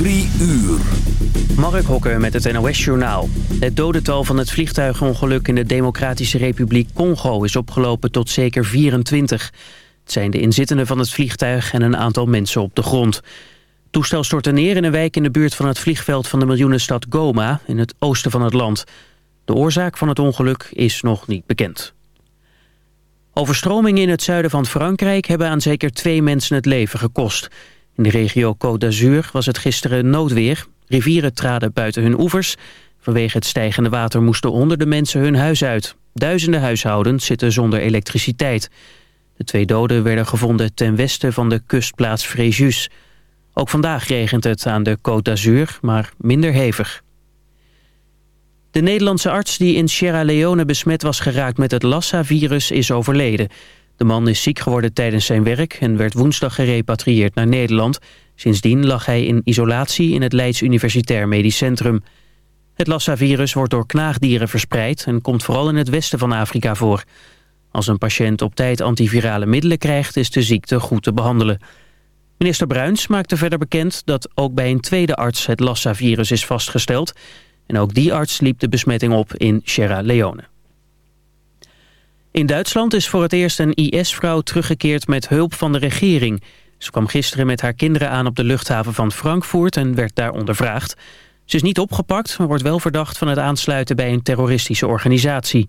Drie uur. Mark Hokker met het NOS-journaal. Het dodental van het vliegtuigongeluk in de Democratische Republiek Congo is opgelopen tot zeker 24. Het zijn de inzittenden van het vliegtuig en een aantal mensen op de grond. Het toestel stortte neer in een wijk in de buurt van het vliegveld van de miljoenenstad Goma in het oosten van het land. De oorzaak van het ongeluk is nog niet bekend. Overstromingen in het zuiden van Frankrijk hebben aan zeker twee mensen het leven gekost. In de regio Côte d'Azur was het gisteren noodweer. Rivieren traden buiten hun oevers. Vanwege het stijgende water moesten honderden mensen hun huis uit. Duizenden huishoudens zitten zonder elektriciteit. De twee doden werden gevonden ten westen van de kustplaats Fréjus. Ook vandaag regent het aan de Côte d'Azur, maar minder hevig. De Nederlandse arts die in Sierra Leone besmet was geraakt met het Lassa-virus is overleden. De man is ziek geworden tijdens zijn werk en werd woensdag gerepatrieerd naar Nederland. Sindsdien lag hij in isolatie in het Leids Universitair Medisch Centrum. Het Lassa-virus wordt door knaagdieren verspreid en komt vooral in het westen van Afrika voor. Als een patiënt op tijd antivirale middelen krijgt is de ziekte goed te behandelen. Minister Bruins maakte verder bekend dat ook bij een tweede arts het Lassa-virus is vastgesteld. En ook die arts liep de besmetting op in Sierra Leone. In Duitsland is voor het eerst een IS-vrouw teruggekeerd met hulp van de regering. Ze kwam gisteren met haar kinderen aan op de luchthaven van Frankfurt en werd daar ondervraagd. Ze is niet opgepakt, maar wordt wel verdacht van het aansluiten bij een terroristische organisatie.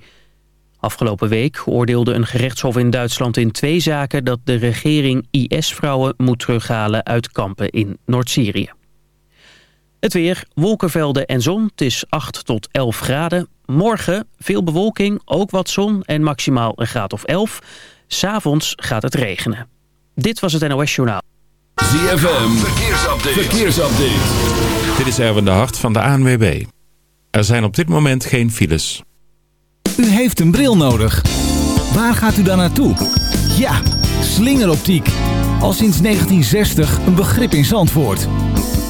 Afgelopen week oordeelde een gerechtshof in Duitsland in twee zaken... dat de regering IS-vrouwen moet terughalen uit kampen in Noord-Syrië. Het weer, wolkenvelden en zon. Het is 8 tot 11 graden. Morgen veel bewolking, ook wat zon en maximaal een graad of 11. S'avonds gaat het regenen. Dit was het NOS Journaal. ZFM, verkeersupdate. verkeersupdate. Dit is Erwin de Hart van de ANWB. Er zijn op dit moment geen files. U heeft een bril nodig. Waar gaat u dan naartoe? Ja, slingeroptiek. Al sinds 1960 een begrip in Zandvoort.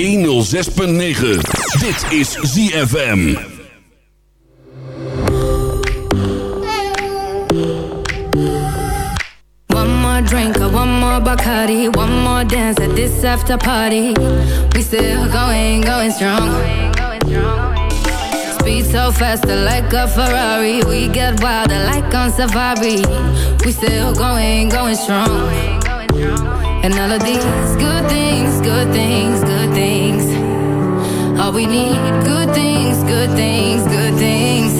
106.9. Dit is ZFM. One more drink one more Bacardi, one more dance at this after party. We still going, going strong. Speed so faster like a Ferrari. We get wilder like on safari. We still going, going strong. And all of these good things, good things, good things. All we need, good things, good things, good things.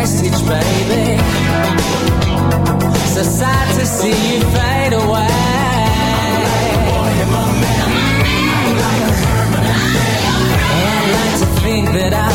message, baby. So sad to see you fade away. I'm like, I'm like, I'm like to think that I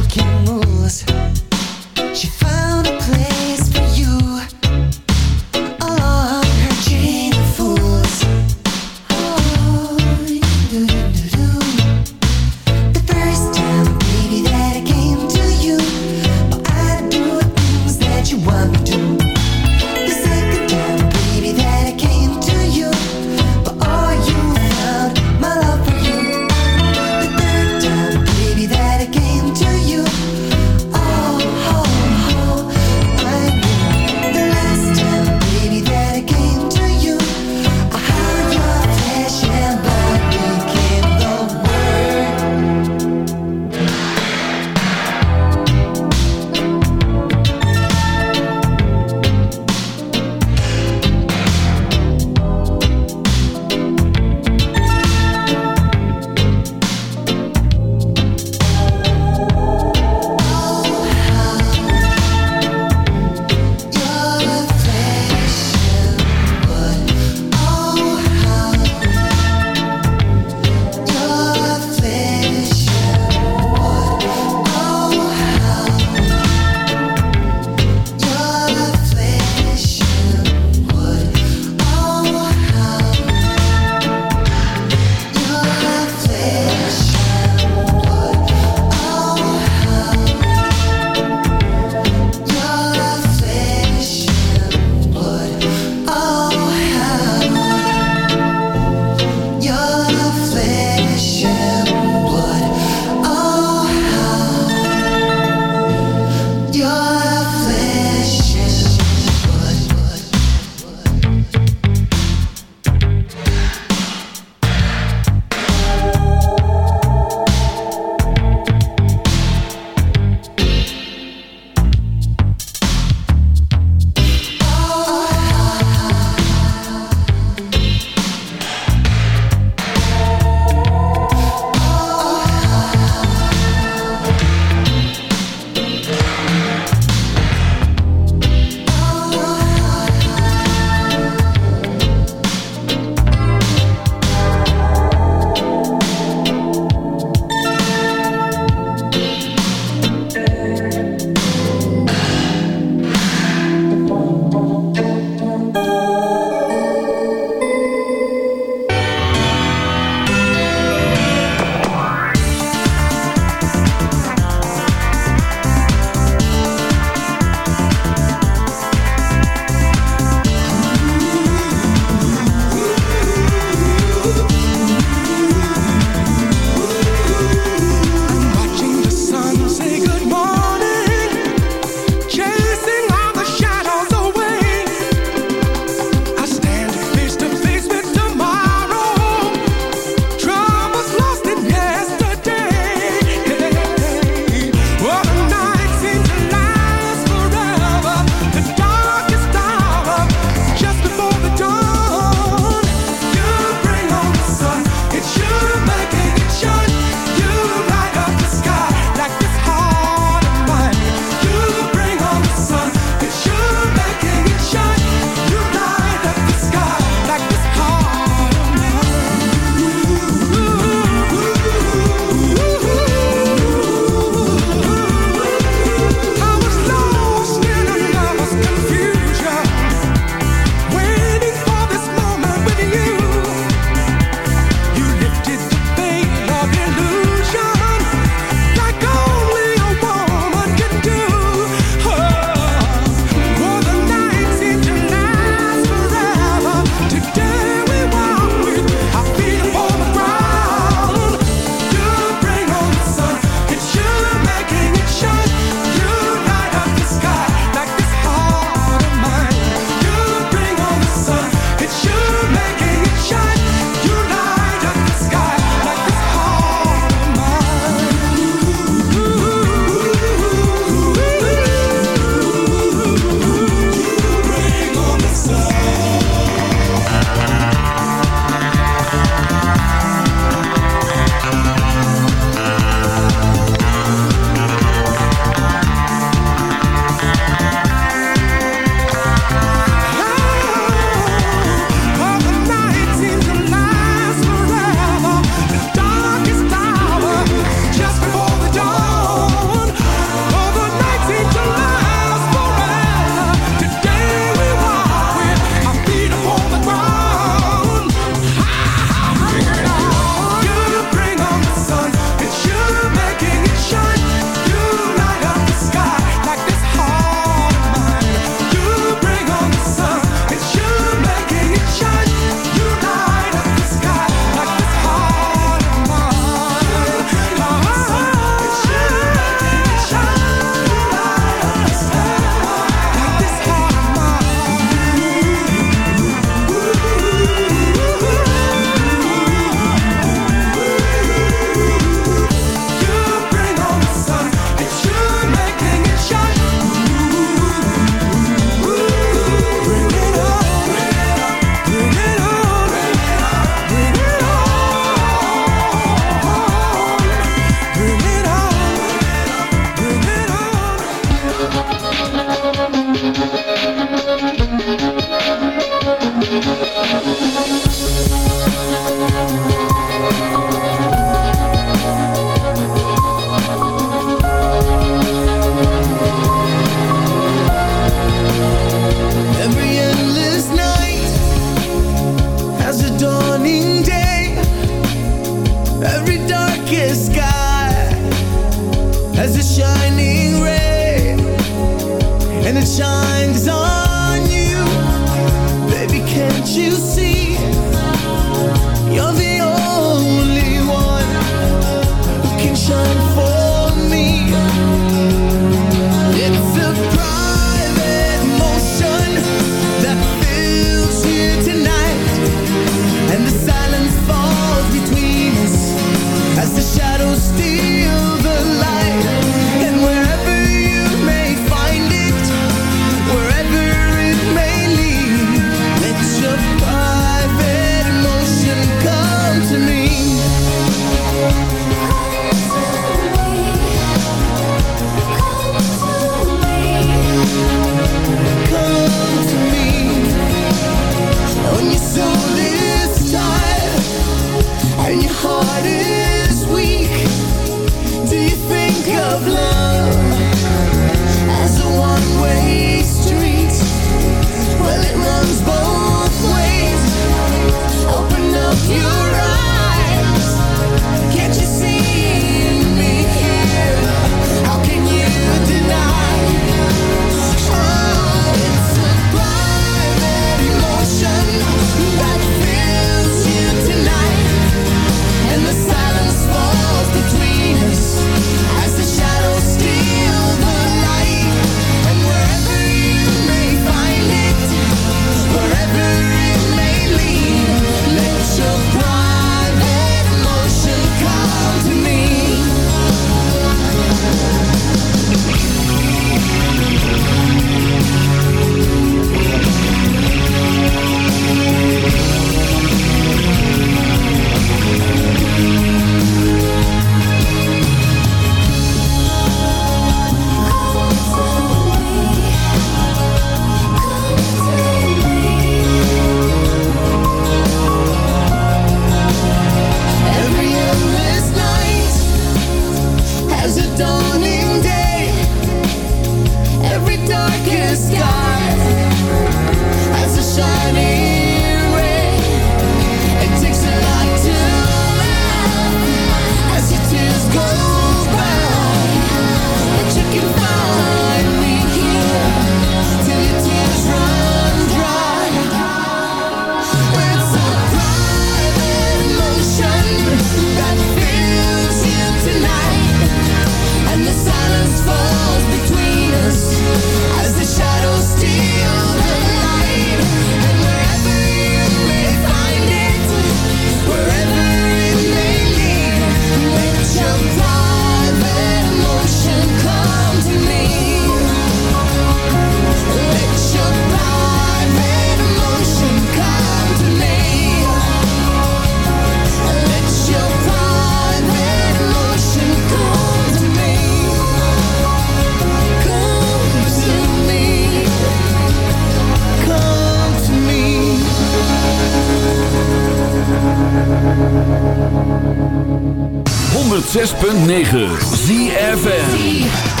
106.9 ZFM.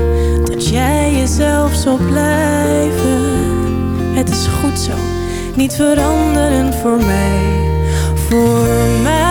jij jezelf zal blijven. Het is goed zo, niet veranderen voor mij. Voor mij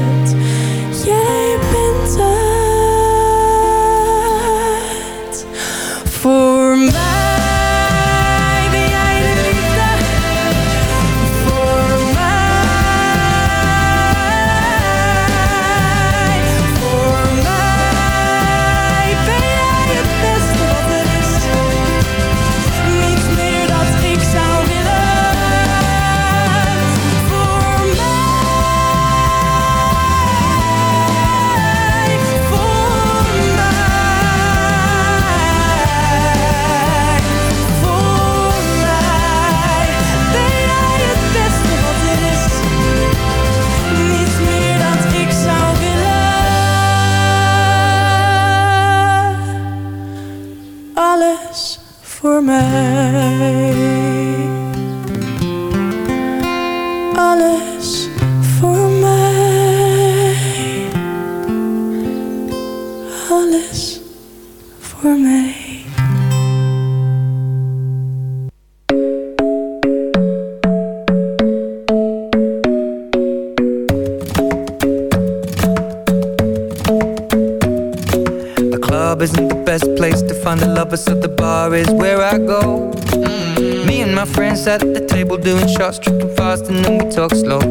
Alles voor mij. The club isn't the best place to find the lovers, so the bar is where I go. Mm-hmm. Me and my friends sat at the table doing shots, tripping fast, and then we talk slow.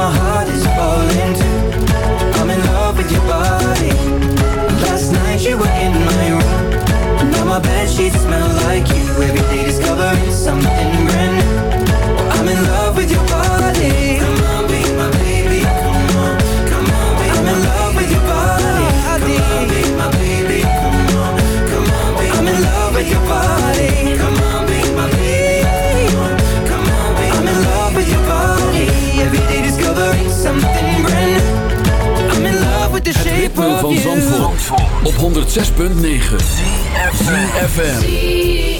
My heart is falling. I'm in love with your body. Last night you were in my room. Now my sheets smell like you. Every day discovering something brand new. Op 106.9 ZFM.